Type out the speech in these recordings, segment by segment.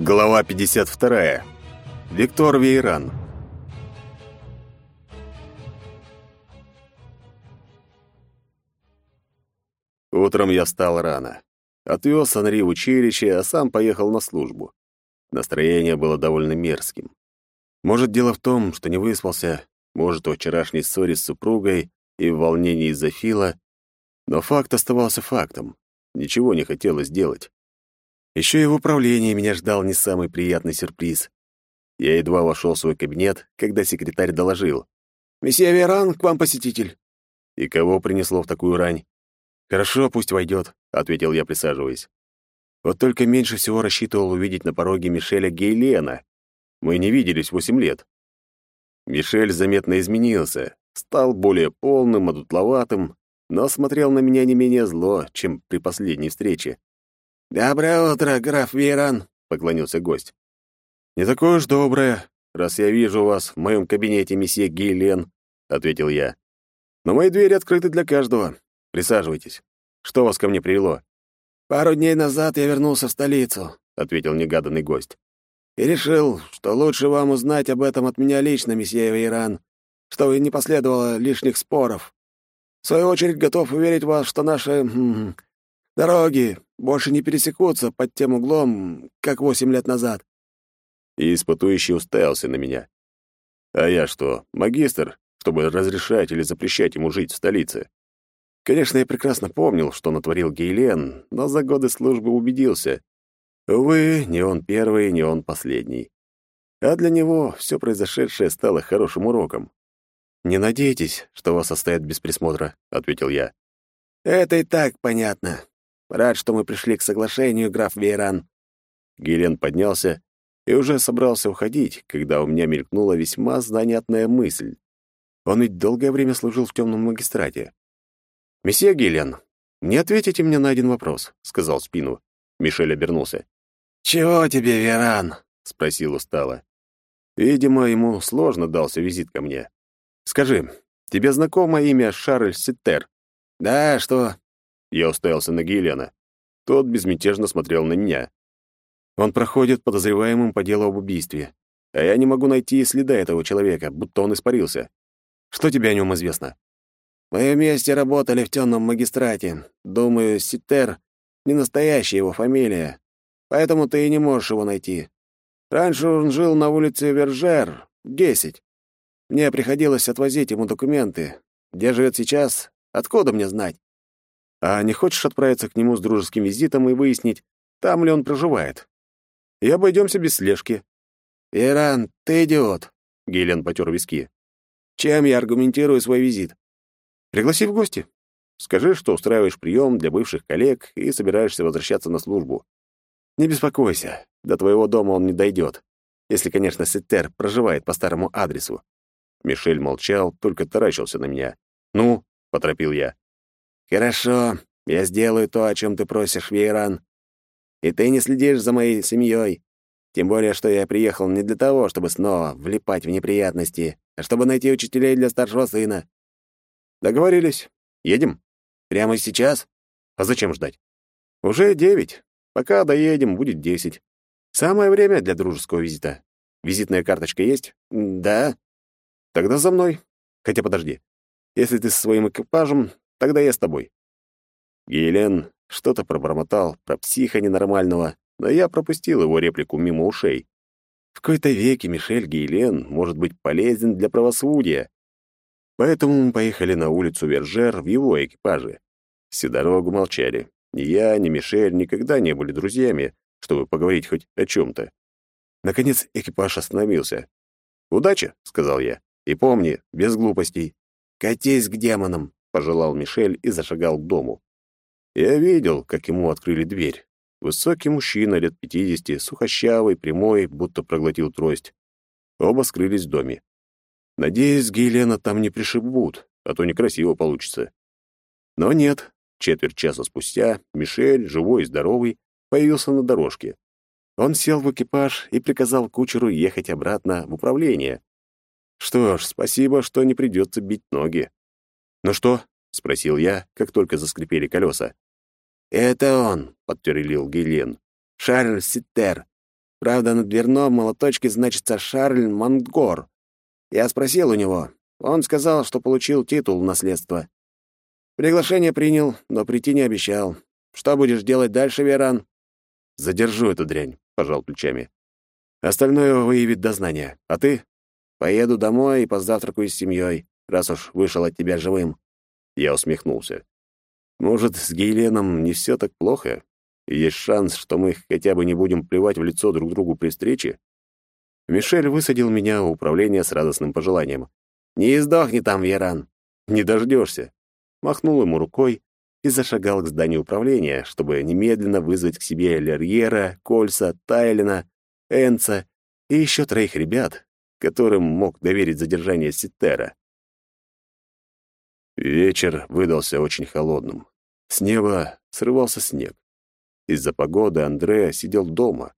Глава 52. Виктор Вейран. Утром я встал рано. Отвез Анри в училище, а сам поехал на службу. Настроение было довольно мерзким. Может, дело в том, что не выспался, может, во вчерашней ссоре с супругой и в волнении из-за Фила, но факт оставался фактом. Ничего не хотелось делать. Еще и в управлении меня ждал не самый приятный сюрприз. Я едва вошел в свой кабинет, когда секретарь доложил. «Месье Веран, к вам посетитель». «И кого принесло в такую рань?» «Хорошо, пусть войдет», — ответил я, присаживаясь. Вот только меньше всего рассчитывал увидеть на пороге Мишеля Гейлена. Мы не виделись восемь лет. Мишель заметно изменился, стал более полным, одутловатым, но смотрел на меня не менее зло, чем при последней встрече. «Доброе утро, граф Вейран», — поклонился гость. «Не такое уж доброе, раз я вижу вас в моем кабинете, месье Гейлен», — ответил я. «Но мои двери открыты для каждого. Присаживайтесь. Что вас ко мне привело?» «Пару дней назад я вернулся в столицу», — ответил негаданный гость. «И решил, что лучше вам узнать об этом от меня лично, месье Вейран, чтобы не последовало лишних споров. В свою очередь готов уверить вас, что наши дороги больше не пересекутся под тем углом, как восемь лет назад». И испытующий уставился на меня. «А я что, магистр, чтобы разрешать или запрещать ему жить в столице?» Конечно, я прекрасно помнил, что натворил Гейлен, но за годы службы убедился. Увы, не он первый, не он последний. А для него все произошедшее стало хорошим уроком. «Не надейтесь, что вас оставят без присмотра», — ответил я. «Это и так понятно. Рад, что мы пришли к соглашению, граф Вейран». Гелен поднялся и уже собрался уходить, когда у меня мелькнула весьма занятная мысль. Он ведь долгое время служил в темном магистрате. «Месье Гелен, не ответите мне на один вопрос», — сказал спину. Мишель обернулся. «Чего тебе, Веран?» — спросил устало. Видимо, ему сложно дался визит ко мне. «Скажи, тебе знакомо имя Шарль Ситтер?» «Да, что?» Я уставился на Гелена. Тот безмятежно смотрел на меня. Он проходит подозреваемым по делу об убийстве. А я не могу найти следа этого человека, будто он испарился. Что тебе о нем известно? Мы вместе работали в темном магистрате. Думаю, Ситер — не настоящая его фамилия. Поэтому ты и не можешь его найти. Раньше он жил на улице Вержер, 10. Мне приходилось отвозить ему документы. Где живет сейчас, откуда мне знать? А не хочешь отправиться к нему с дружеским визитом и выяснить, там ли он проживает? И обойдемся без слежки. «Иран, ты идиот!» — Гелен потер виски. «Чем я аргументирую свой визит?» «Пригласи в гости. Скажи, что устраиваешь прием для бывших коллег и собираешься возвращаться на службу. Не беспокойся, до твоего дома он не дойдет, если, конечно, Сеттер проживает по старому адресу». Мишель молчал, только таращился на меня. «Ну?» — поторопил я. «Хорошо, я сделаю то, о чем ты просишь, Вейран. И ты не следишь за моей семьей. Тем более, что я приехал не для того, чтобы снова влипать в неприятности, а чтобы найти учителей для старшего сына». «Договорились. Едем?» «Прямо сейчас?» «А зачем ждать?» «Уже девять. Пока доедем, будет десять. Самое время для дружеского визита. Визитная карточка есть?» «Да». «Тогда за мной. Хотя подожди. Если ты со своим экипажем, Тогда я с тобой». Гейлен что-то пробормотал про психа ненормального, но я пропустил его реплику мимо ушей. В какой-то веке Мишель Гейлен может быть полезен для правосудия. Поэтому мы поехали на улицу Вержер в его экипаже. Всю дорогу молчали. Ни я, ни Мишель никогда не были друзьями, чтобы поговорить хоть о чем-то. Наконец экипаж остановился. «Удачи», — сказал я. «И помни, без глупостей». «Катись к демонам», — пожелал Мишель и зашагал к дому. Я видел, как ему открыли дверь. Высокий мужчина лет пятидесяти, сухощавый, прямой, будто проглотил трость. Оба скрылись в доме. Надеюсь, Гейлена там не пришибут, а то некрасиво получится. Но нет. Четверть часа спустя Мишель, живой и здоровый, появился на дорожке. Он сел в экипаж и приказал кучеру ехать обратно в управление. Что ж, спасибо, что не придется бить ноги. «Ну что?» — спросил я, как только заскрипели колеса. «Это он», — подтвердил Гелен. «Шарль Ситтер. Правда, на дверном молоточке значится Шарль Монтгор. Я спросил у него. Он сказал, что получил титул в наследство. Приглашение принял, но прийти не обещал. Что будешь делать дальше, Веран? Задержу эту дрянь, пожал плечами. Остальное выявит дознание. А ты? Поеду домой и позавтракаю с семьей, раз уж вышел от тебя живым. Я усмехнулся. Может, с Гейленом не все так плохо? Есть шанс, что мы хотя бы не будем плевать в лицо друг другу при встрече? Мишель высадил меня у управления с радостным пожеланием. «Не издохни там, Веран!» «Не дождешься!» Махнул ему рукой и зашагал к зданию управления, чтобы немедленно вызвать к себе Лерьера, Кольса, Тайлина, Энца и еще троих ребят, которым мог доверить задержание Ситера. Вечер выдался очень холодным. С неба срывался снег. Из-за погоды Андре сидел дома.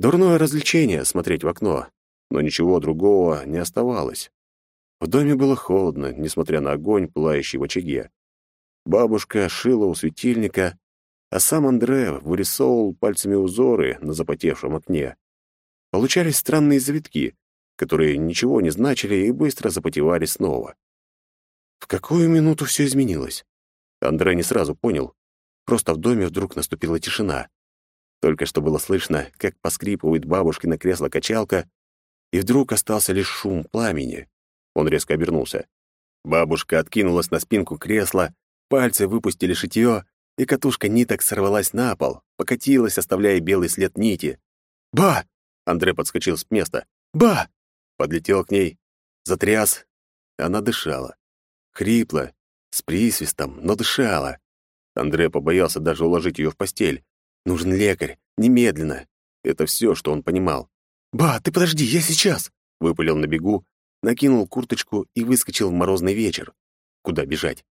Дурное развлечение — смотреть в окно, но ничего другого не оставалось. В доме было холодно, несмотря на огонь, пылающий в очаге. Бабушка шила у светильника, а сам Андре вырисовывал пальцами узоры на запотевшем окне. Получались странные завитки, которые ничего не значили и быстро запотевали снова. В какую минуту все изменилось? Андре не сразу понял, Просто в доме вдруг наступила тишина. Только что было слышно, как поскрипывает бабушкина кресло-качалка, и вдруг остался лишь шум пламени. Он резко обернулся. Бабушка откинулась на спинку кресла, пальцы выпустили шитье, и катушка ниток сорвалась на пол, покатилась, оставляя белый след нити. «Ба!» — Андре подскочил с места. «Ба!» — подлетел к ней, затряс. Она дышала. Хрипло, с присвистом, но дышала. Андре побоялся даже уложить ее в постель. Нужен лекарь, немедленно. Это все, что он понимал. «Ба, ты подожди, я сейчас!» Выпалил на бегу, накинул курточку и выскочил в морозный вечер. Куда бежать?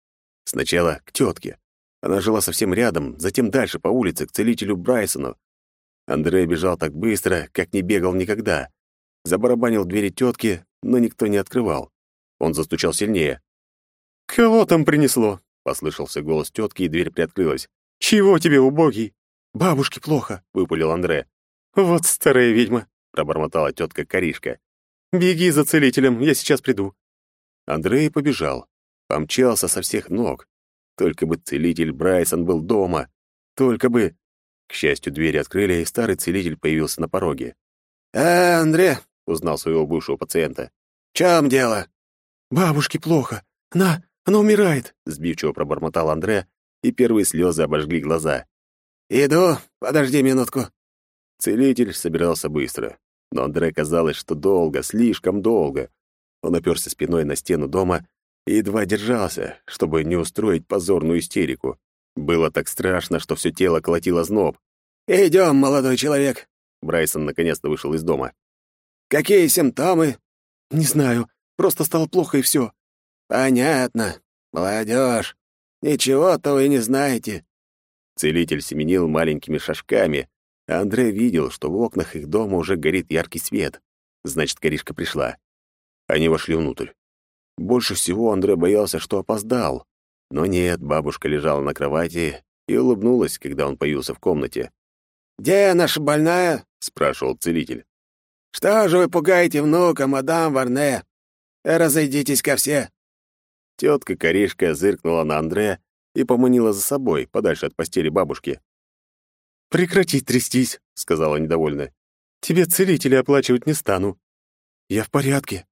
Сначала к тетке. Она жила совсем рядом, затем дальше по улице, к целителю Брайсону. Андрей бежал так быстро, как не бегал никогда. Забарабанил двери тетки, но никто не открывал. Он застучал сильнее. «Кого там принесло?» Послышался голос тетки, и дверь приоткрылась. «Чего тебе, убогий?» «Бабушке плохо», — выпалил Андре. «Вот старая ведьма», — пробормотала тетка Коришка. «Беги за целителем, я сейчас приду». Андрей побежал. Помчался со всех ног. Только бы целитель Брайсон был дома. Только бы... К счастью, двери открыли, и старый целитель появился на пороге. «А, Андре», — узнал своего бывшего пациента. «В чем дело?» «Бабушке плохо. Она... Она умирает!» — сбивчиво пробормотал Андре, и первые слезы обожгли глаза. «Иду, подожди минутку». Целитель собирался быстро, но Андре казалось, что долго, слишком долго. Он оперся спиной на стену дома и едва держался, чтобы не устроить позорную истерику. Было так страшно, что все тело колотило зноб. «Идем, молодой человек!» Брайсон наконец-то вышел из дома. «Какие симптомы?» «Не знаю. Просто стало плохо, и все. «Понятно. Молодежь. Ничего-то вы не знаете». Целитель семенил маленькими шажками, а Андрей видел, что в окнах их дома уже горит яркий свет. Значит, Коришка пришла. Они вошли внутрь. Больше всего Андрей боялся, что опоздал. Но нет, бабушка лежала на кровати и улыбнулась, когда он появился в комнате. «Где наша больная?» — спрашивал целитель. «Что же вы пугаете внука, мадам Варне? Разойдитесь ко все. Тетка Корешка зыркнула на Андрея и поманила за собой, подальше от постели бабушки. «Прекрати трястись», — сказала недовольно. «Тебе целителя оплачивать не стану. Я в порядке».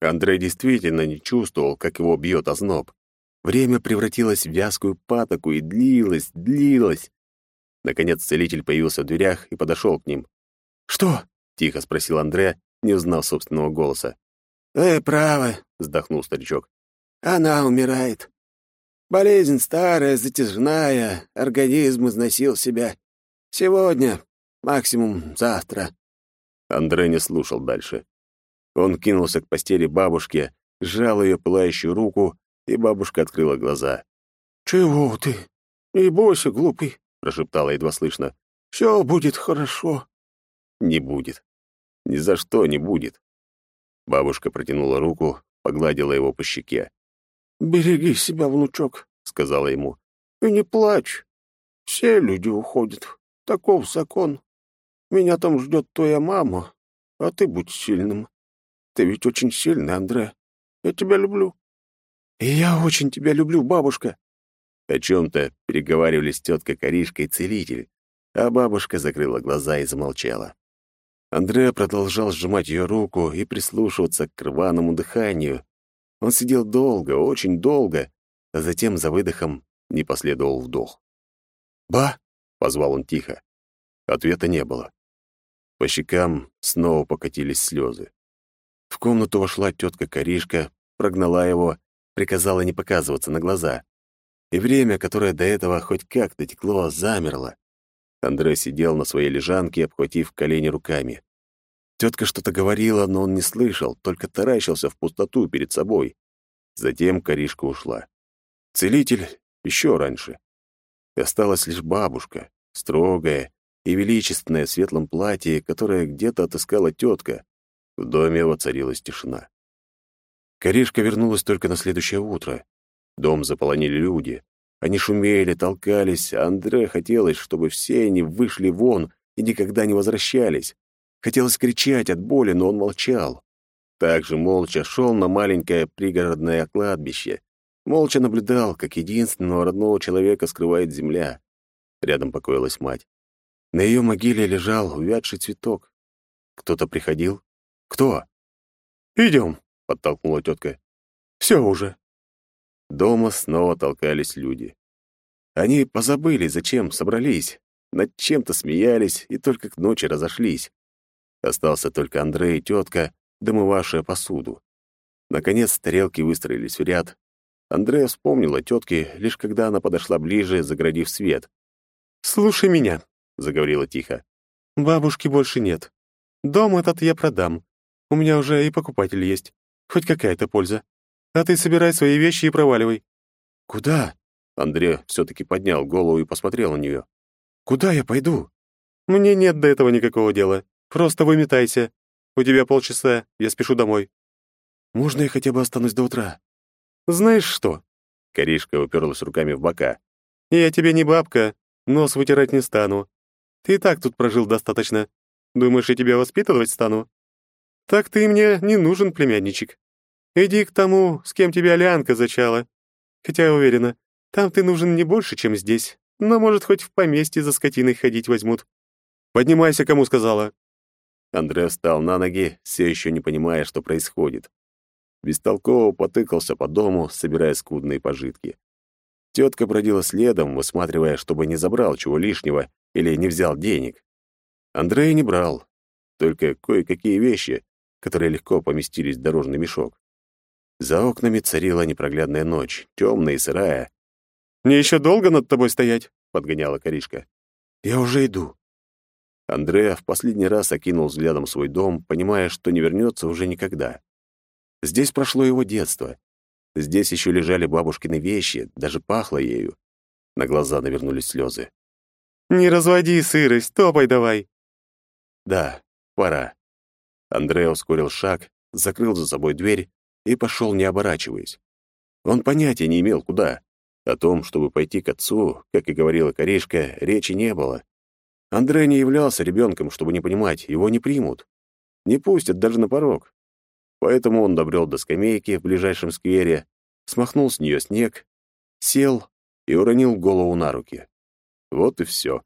Андрей действительно не чувствовал, как его бьет озноб. Время превратилось в вязкую патоку и длилось, длилось. Наконец целитель появился в дверях и подошел к ним. «Что?» — тихо спросил Андре, не узнав собственного голоса. «Вы правы», — вздохнул старичок. Она умирает. Болезнь старая, затяжная, организм износил себя. Сегодня, максимум завтра. Андрей не слушал дальше. Он кинулся к постели бабушки, сжал ее пылающую руку, и бабушка открыла глаза. «Чего ты? Не бойся, глупый», — прошептала едва слышно. «Все будет хорошо». «Не будет. Ни за что не будет». Бабушка протянула руку, погладила его по щеке. «Береги себя, внучок», — сказала ему. «И не плачь. Все люди уходят. Таков закон». Меня там ждет твоя мама, а ты будь сильным. Ты ведь очень сильный, Андре. Я тебя люблю». «И я очень тебя люблю, бабушка». О чем-то переговаривались тетка Коришка и целитель, а бабушка закрыла глаза и замолчала. Андреа продолжал сжимать ее руку и прислушиваться к рваному дыханию. Он сидел долго, очень долго, а затем за выдохом не последовал вдох. «Ба!» — позвал он тихо. Ответа не было. По щекам снова покатились слезы. В комнату вошла тетка Коришка, прогнала его, приказала не показываться на глаза. И время, которое до этого хоть как-то текло, замерло. Андрей сидел на своей лежанке, обхватив колени руками. Тетка что-то говорила, но он не слышал, только таращился в пустоту перед собой. Затем Коришка ушла. Целитель еще раньше. Осталась лишь бабушка, строгая и величественная в светлом платье, которое где-то отыскала тетка. В доме воцарилась тишина. Коришка вернулась только на следующее утро. Дом заполонили люди. Они шумели, толкались, а Андре хотелось, чтобы все они вышли вон и никогда не возвращались. Хотелось кричать от боли, но он молчал. Также молча шел на маленькое пригородное кладбище. Молча наблюдал, как единственного родного человека скрывает земля. Рядом покоилась мать. На ее могиле лежал увядший цветок. Кто-то приходил? Кто? «Идем», — подтолкнула тетка. «Все уже». Дома снова толкались люди. Они позабыли, зачем собрались, над чем-то смеялись и только к ночи разошлись. Остался только Андрей и тетка, домывавшая посуду. Наконец тарелки выстроились в ряд. Андрея вспомнила тетке, лишь когда она подошла ближе, заградив свет. «Слушай меня», — заговорила тихо. «Бабушки больше нет. Дом этот я продам. У меня уже и покупатель есть. Хоть какая-то польза. А ты собирай свои вещи и проваливай». «Куда?» Андрей все-таки поднял голову и посмотрел на нее. «Куда я пойду?» «Мне нет до этого никакого дела. Просто выметайся. У тебя полчаса, я спешу домой». «Можно я хотя бы останусь до утра?» «Знаешь что?» Коришка уперлась руками в бока. «Я тебе не бабка, нос вытирать не стану. Ты и так тут прожил достаточно. Думаешь, я тебя воспитывать стану? Так ты мне не нужен, племянничек. Иди к тому, с кем тебя Лианка зачала. Хотя уверена, там ты нужен не больше, чем здесь. Но, может, хоть в поместье за скотиной ходить возьмут. Поднимайся, кому сказала». Андрей встал на ноги, все еще не понимая, что происходит. Бестолково потыкался по дому, собирая скудные пожитки. Тетка бродила следом, высматривая, чтобы не забрал чего лишнего или не взял денег. Андрей не брал, только кое-какие вещи, которые легко поместились в дорожный мешок. За окнами царила непроглядная ночь, темная и сырая. «Мне еще долго над тобой стоять?» — подгоняла Коришка. «Я уже иду». Андреа в последний раз окинул взглядом свой дом, понимая, что не вернется уже никогда. Здесь прошло его детство. Здесь еще лежали бабушкины вещи, даже пахло ею. На глаза навернулись слезы. «Не разводи сырость, топай давай!» «Да, пора». Андрей ускорил шаг, закрыл за собой дверь и пошел, не оборачиваясь. Он понятия не имел, куда. О том, чтобы пойти к отцу, как и говорила Корешка, речи не было. Андрей не являлся ребенком, чтобы не понимать, его не примут. Не пустят даже на порог. Поэтому он добрел до скамейки в ближайшем сквере, смахнул с нее снег, сел и уронил голову на руки. Вот и все.